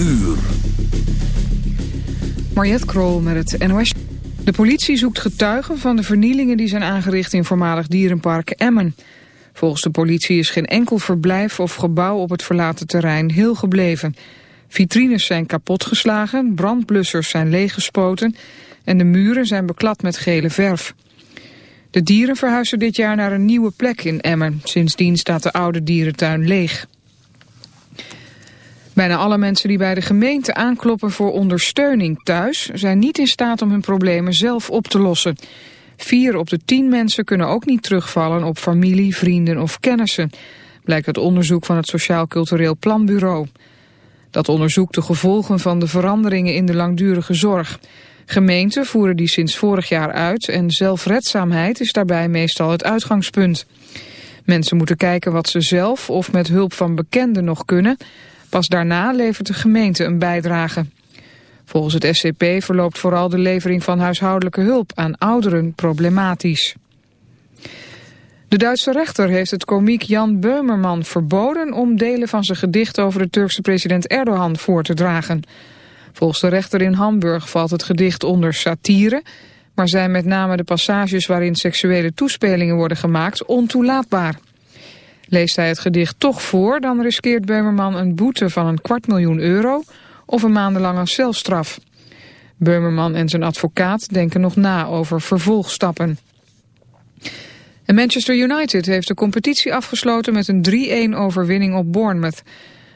uur. Mariette Krol met het NOS. De politie zoekt getuigen van de vernielingen die zijn aangericht in voormalig dierenpark Emmen. Volgens de politie is geen enkel verblijf of gebouw op het verlaten terrein heel gebleven. Vitrines zijn kapotgeslagen, brandblussers zijn leeggespoten en de muren zijn beklad met gele verf. De dieren verhuizen dit jaar naar een nieuwe plek in Emmen. Sindsdien staat de oude dierentuin leeg. Bijna alle mensen die bij de gemeente aankloppen voor ondersteuning thuis... zijn niet in staat om hun problemen zelf op te lossen. Vier op de tien mensen kunnen ook niet terugvallen op familie, vrienden of kennissen. Blijkt uit onderzoek van het Sociaal Cultureel Planbureau. Dat onderzoekt de gevolgen van de veranderingen in de langdurige zorg. Gemeenten voeren die sinds vorig jaar uit en zelfredzaamheid is daarbij meestal het uitgangspunt. Mensen moeten kijken wat ze zelf of met hulp van bekenden nog kunnen... Pas daarna levert de gemeente een bijdrage. Volgens het SCP verloopt vooral de levering van huishoudelijke hulp aan ouderen problematisch. De Duitse rechter heeft het komiek Jan Beumerman verboden om delen van zijn gedicht over de Turkse president Erdogan voor te dragen. Volgens de rechter in Hamburg valt het gedicht onder satire, maar zijn met name de passages waarin seksuele toespelingen worden gemaakt ontoelaatbaar. Leest hij het gedicht toch voor, dan riskeert Beumerman een boete van een kwart miljoen euro of een maandenlange celstraf. Beumerman en zijn advocaat denken nog na over vervolgstappen. En Manchester United heeft de competitie afgesloten met een 3-1 overwinning op Bournemouth.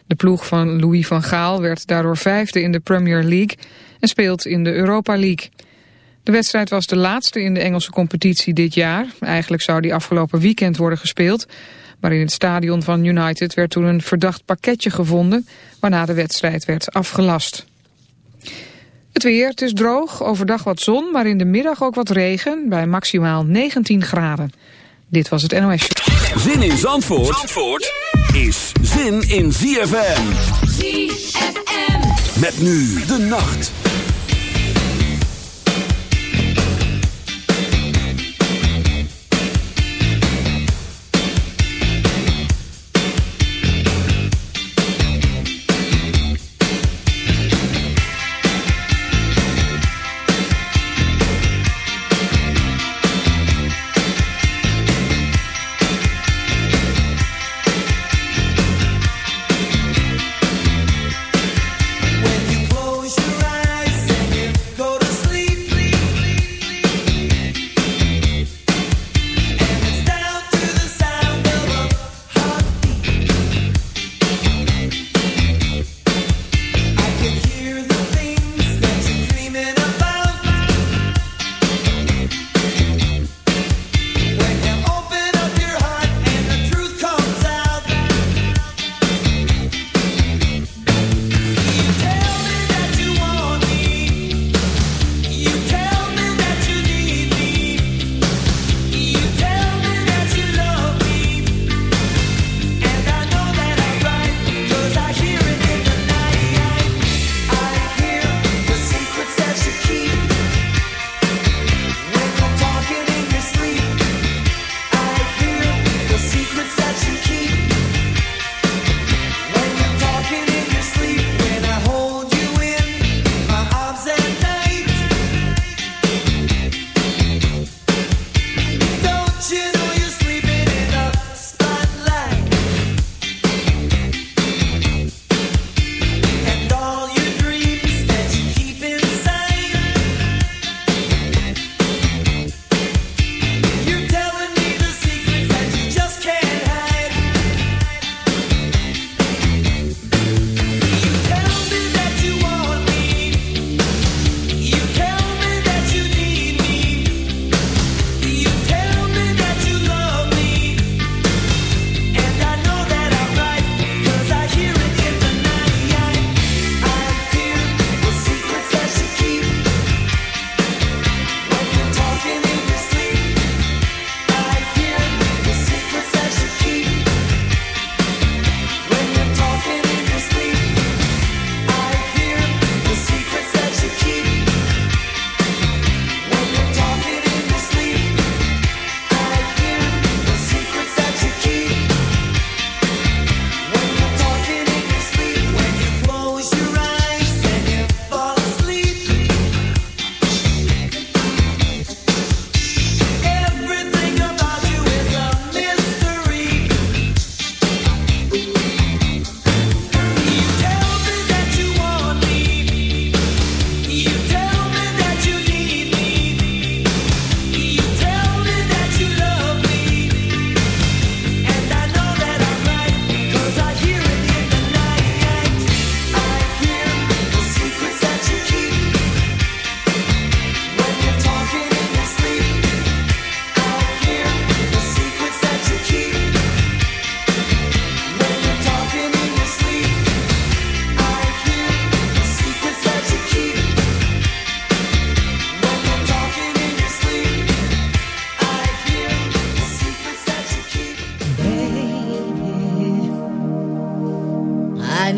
De ploeg van Louis van Gaal werd daardoor vijfde in de Premier League en speelt in de Europa League. De wedstrijd was de laatste in de Engelse competitie dit jaar. Eigenlijk zou die afgelopen weekend worden gespeeld. Maar in het stadion van United werd toen een verdacht pakketje gevonden... waarna de wedstrijd werd afgelast. Het weer, het is droog, overdag wat zon, maar in de middag ook wat regen... bij maximaal 19 graden. Dit was het NOS Zin in Zandvoort, Zandvoort is zin in ZFM. ZFM. Met nu de nacht.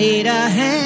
need a hand.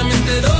también te doy.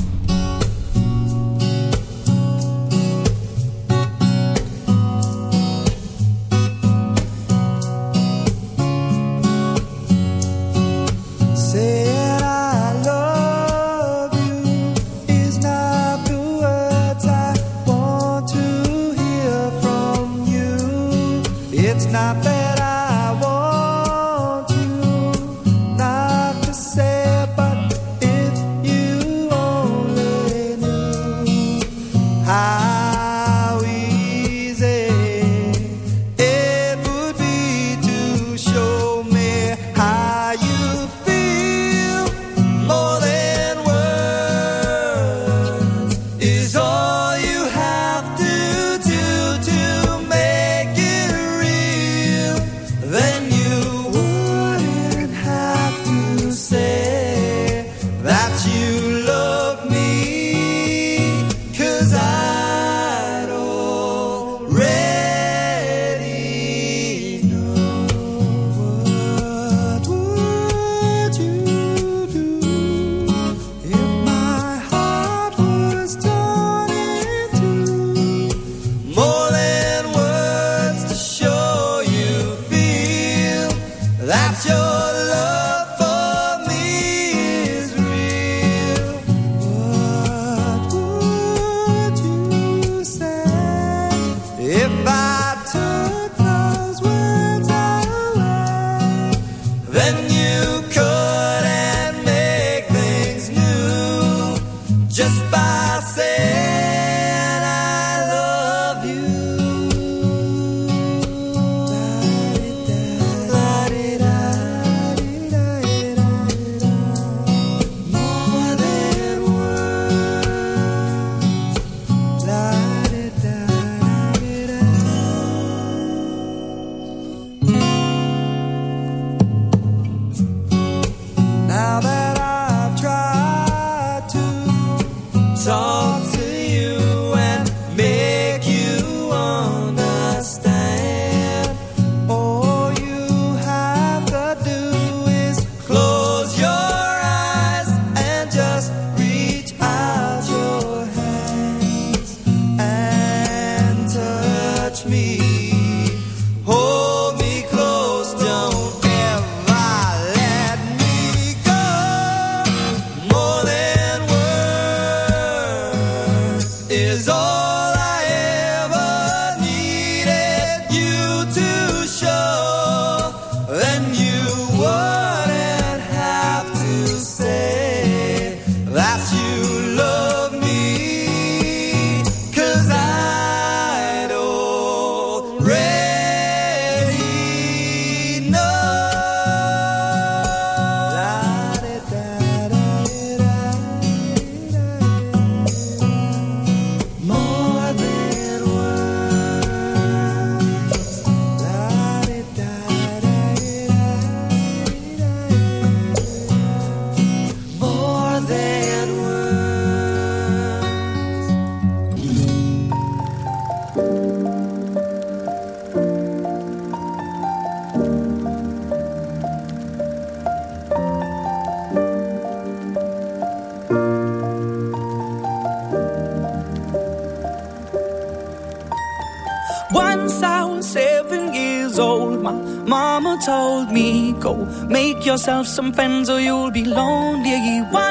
not bad. Yourself some friends or you'll be lonely. Once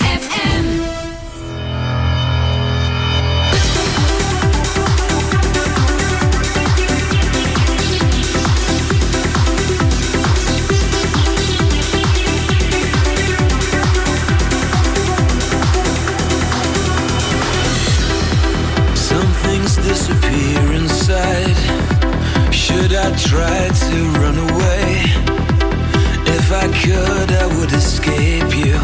Disappear inside. Should I try to run away? If I could, I would escape you.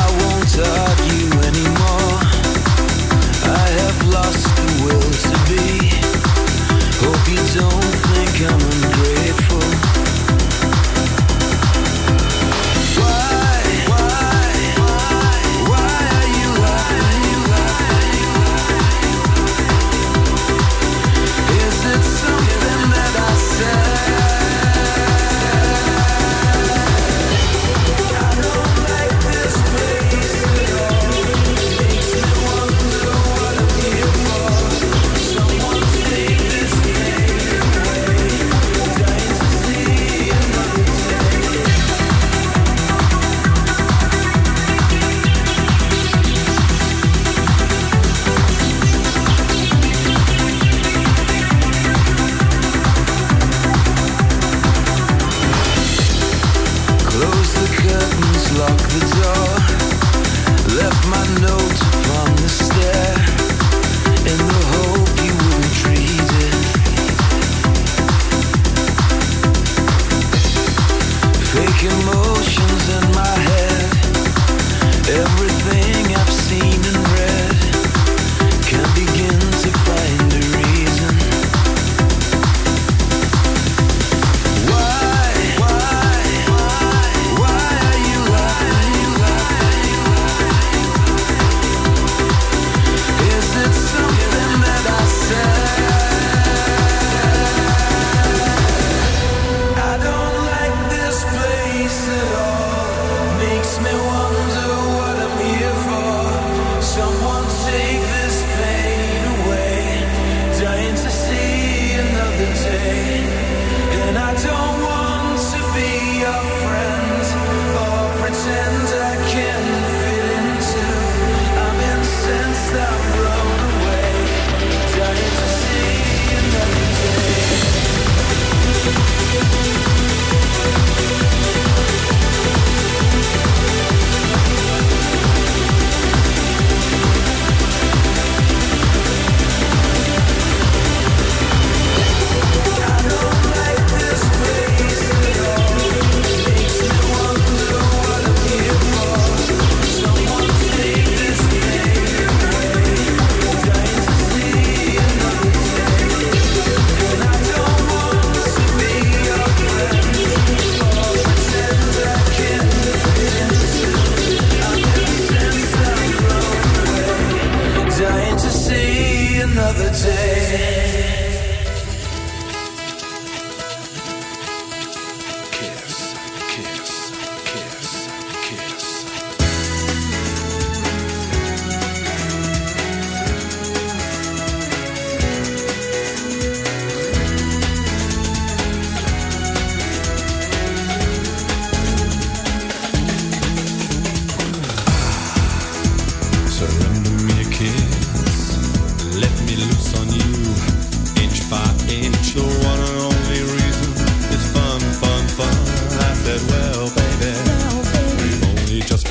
I won't argue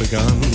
begun.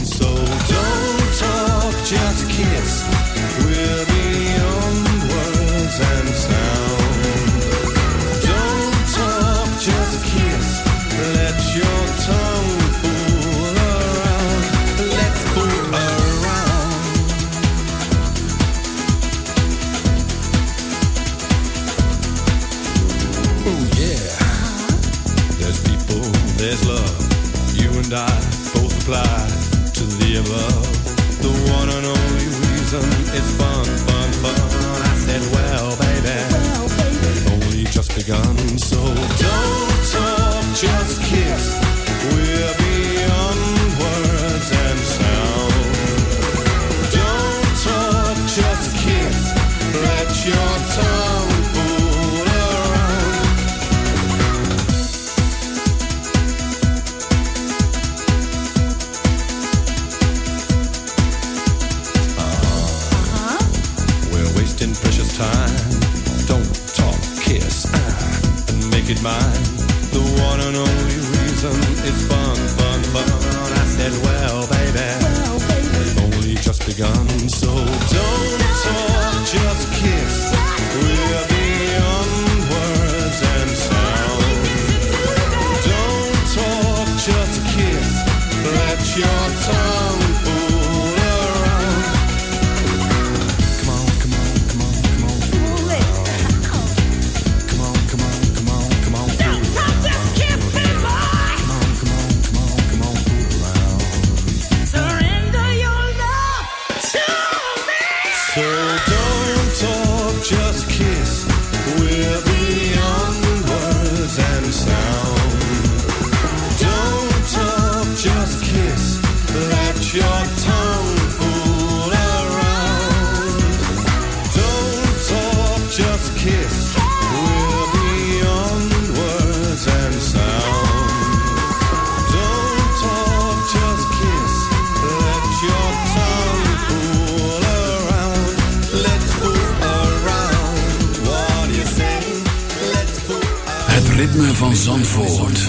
Van Zandvoort.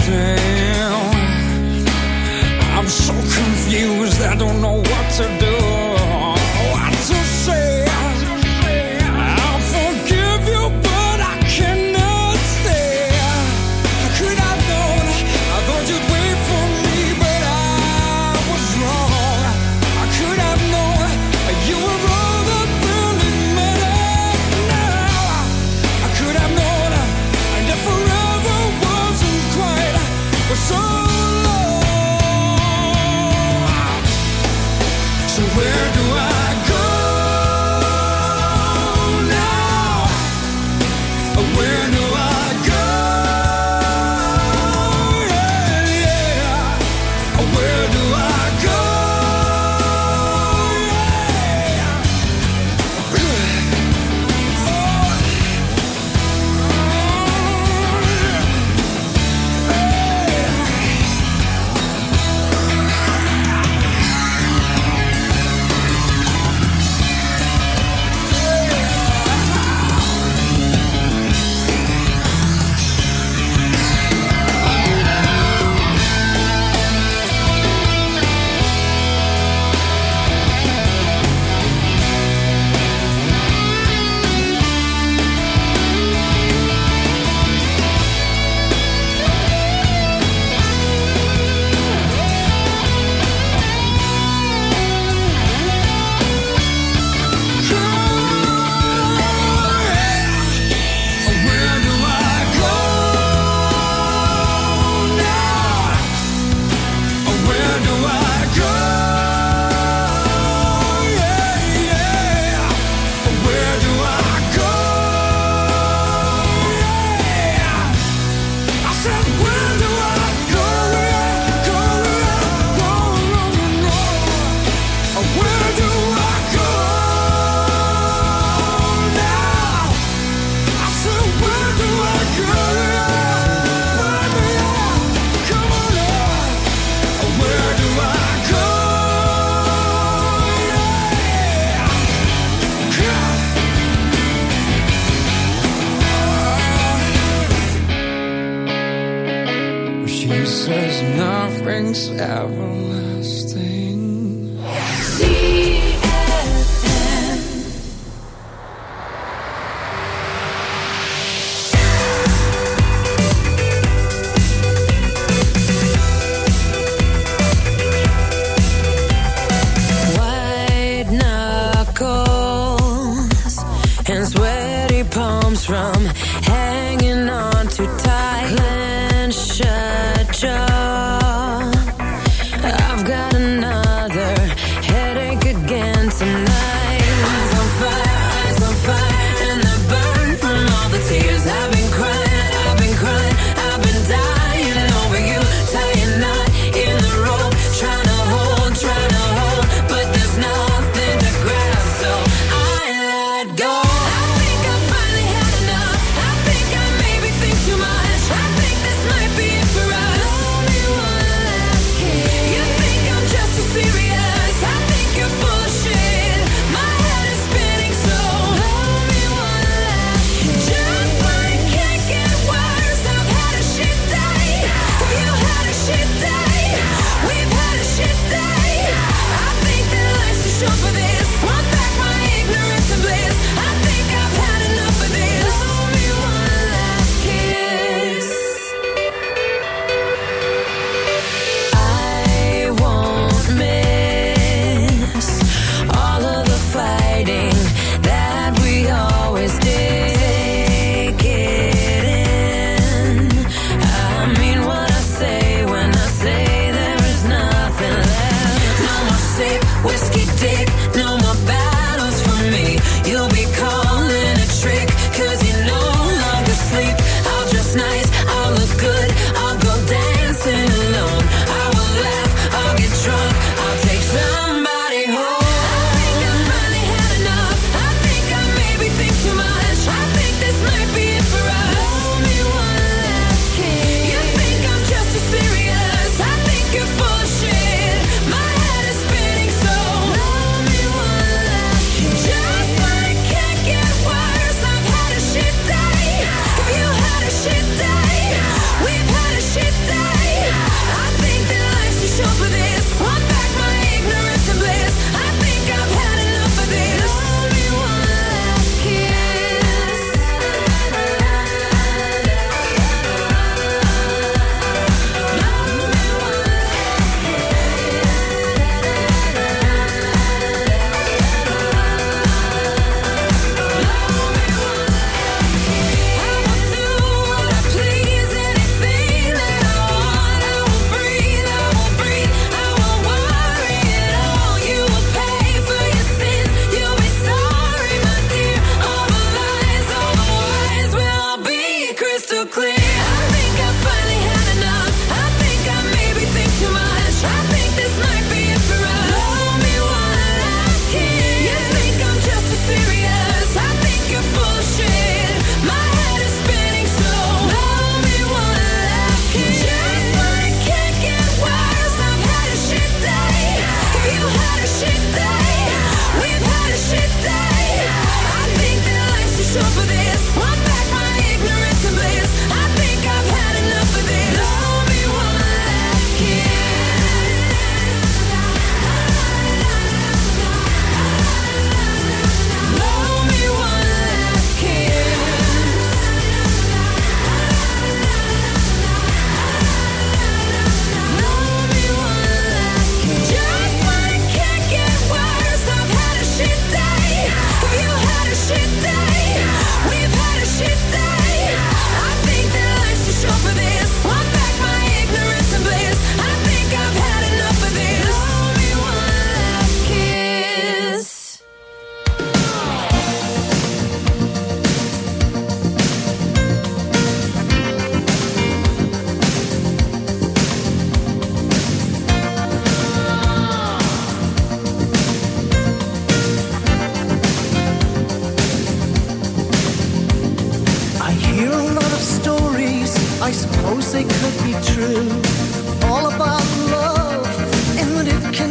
strange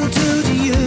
do to you